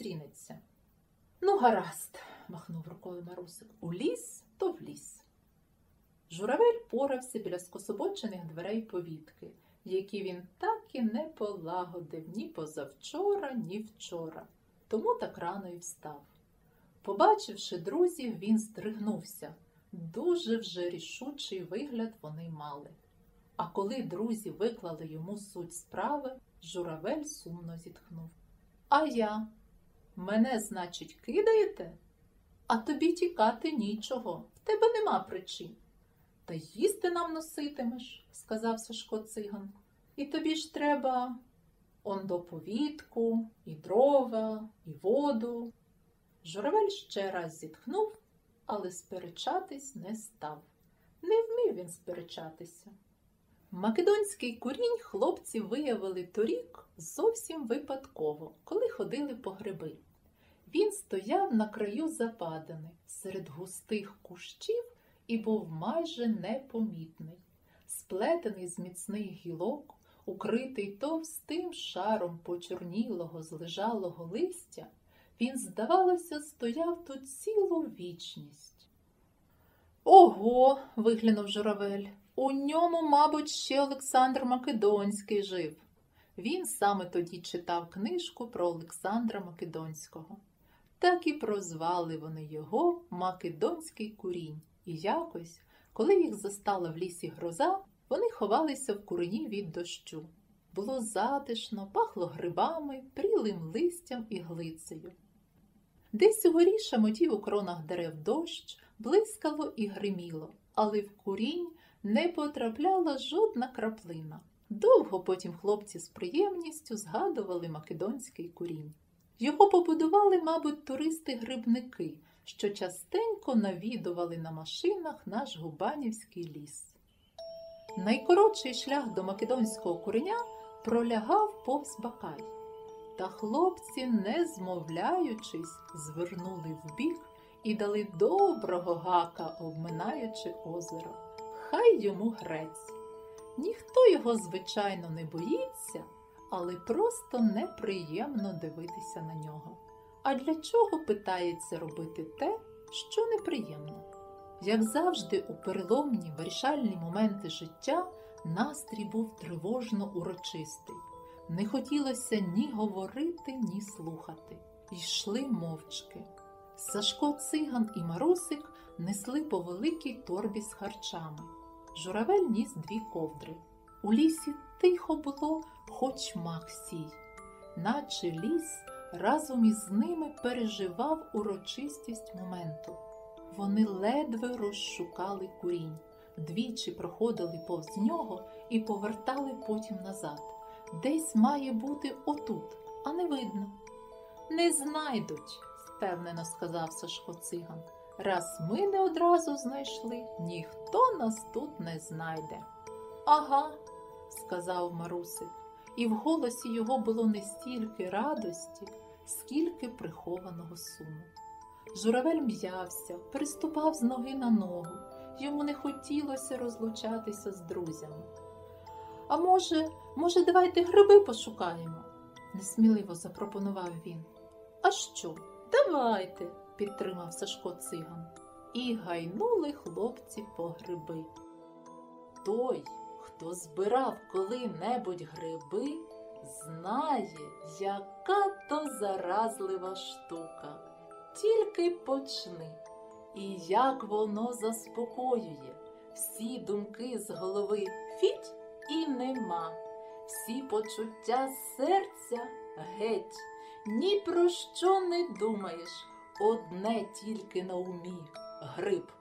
зустрінеться. Ну, гаразд, махнув рукою Марусик. У ліс, то в ліс. Журавель порався біля скособочених дверей повітки, які він так і не полагодив ні позавчора, ні вчора, тому так рано й встав. Побачивши друзів, він здригнувся. Дуже вже рішучий вигляд вони мали. А коли друзі виклали йому суть справи, журавель сумно зітхнув. А я? Мене, значить, кидаєте? А тобі тікати нічого, в тебе нема причин. Та їсти нам носитимеш, сказав Сашко циган. І тобі ж треба он до повітку, і дрова, і воду. Журавель ще раз зітхнув, але сперечатись не став. Не вмів він сперечатися. Македонський курінь хлопці виявили торік зовсім випадково, коли ходили по гриби. Він стояв на краю западини серед густих кущів і був майже непомітний, сплетений з міцних гілок, укритий товстим шаром почорнілого, злежалого листя, він, здавалося, стояв тут цілу вічність. Ого, виглянув журавель. У ньому, мабуть, ще Олександр Македонський жив. Він саме тоді читав книжку про Олександра Македонського. Так і прозвали вони його Македонський курінь. І якось, коли їх застала в лісі гроза, вони ховалися в курені від дощу. Було затишно, пахло грибами, прілим листям і глицею. Десь угорі шамотів у кронах дерев дощ, блискало і гриміло, але в курінь не потрапляла жодна краплина. Довго потім хлопці з приємністю згадували македонський курінь. Його побудували, мабуть, туристи-грибники, що частенько навідували на машинах наш Губанівський ліс. Найкоротший шлях до македонського куреня пролягав повз бакай. Та хлопці, не змовляючись, звернули вбік і дали доброго гака, обминаючи озеро. Хай йому грець. Ніхто його, звичайно, не боїться, але просто неприємно дивитися на нього. А для чого питається робити те, що неприємно? Як завжди, у переломні вирішальні моменти життя настрій був тривожно урочистий. Не хотілося ні говорити, ні слухати. Йшли мовчки. Сашко циган і Марусик несли по великій торбі з харчами. Журавель ніс дві ковдри. У лісі тихо було, хоч мах сій, наче ліс разом із ними переживав урочистість моменту. Вони ледве розшукали курінь, двічі проходили повз нього і повертали потім назад. Десь має бути отут, а не видно. Не знайдуть, впевнено сказав Сашко циган. Раз ми не одразу знайшли, ніхто нас тут не знайде. Ага, сказав Марусик, і в голосі його було не стільки радості, скільки прихованого суму. Журавель м'явся, приступав з ноги на ногу. Йому не хотілося розлучатися з друзями. А може, може, давайте гриби пошукаємо? несміливо запропонував він. А що? Давайте, підтримав Сашко циган. І гайнули хлопці по гриби. Той, хто збирав коли-небудь гриби, знає, яка то заразлива штука. Тільки почни, і як воно заспокоює. Всі думки з голови фіть і нема, всі почуття серця геть, ні про що не думаєш, одне тільки на умі гриб.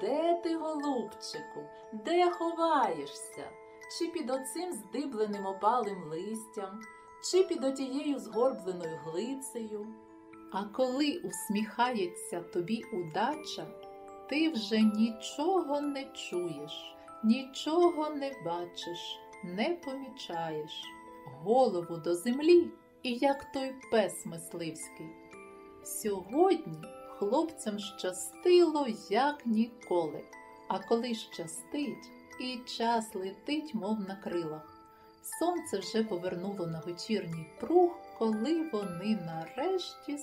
Де ти, голубчику, де ховаєшся? Чи під оцим здибленим опалим листям, чи під отією згорбленою глицею? А коли усміхається тобі удача, ти вже нічого не чуєш, нічого не бачиш, не помічаєш, голову до землі, і як той пес мисливський. Сьогодні хлопцям щастило, як ніколи, а коли щастить, і час летить, мов на крилах. Сонце вже повернуло на вечірній прух коли вони нарешті